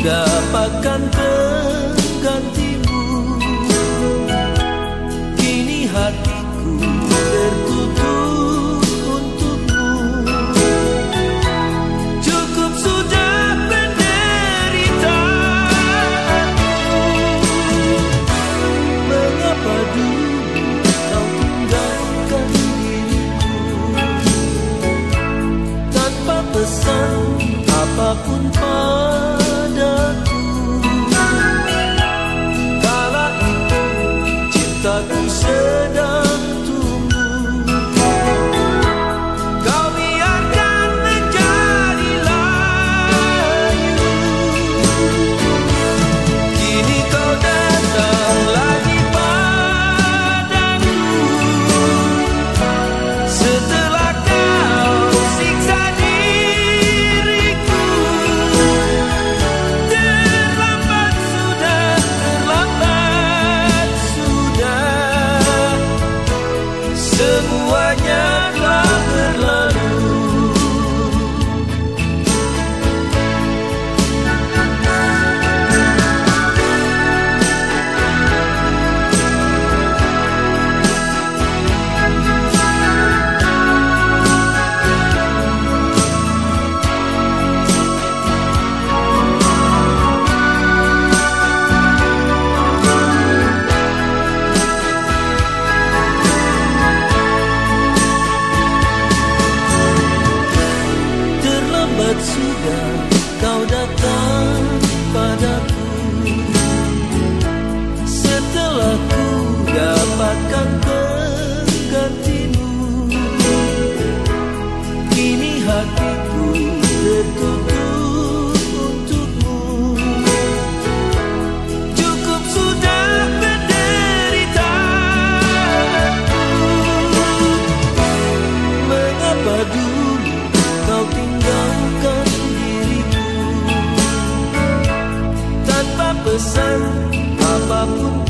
dapatkan penggantimu Kini hatiku tertutup untukmu. Cukup sudah penderitaanmu Mengapa dulu kau tinggalkan diriku? Tanpa pesan apa pun pak pesan apapun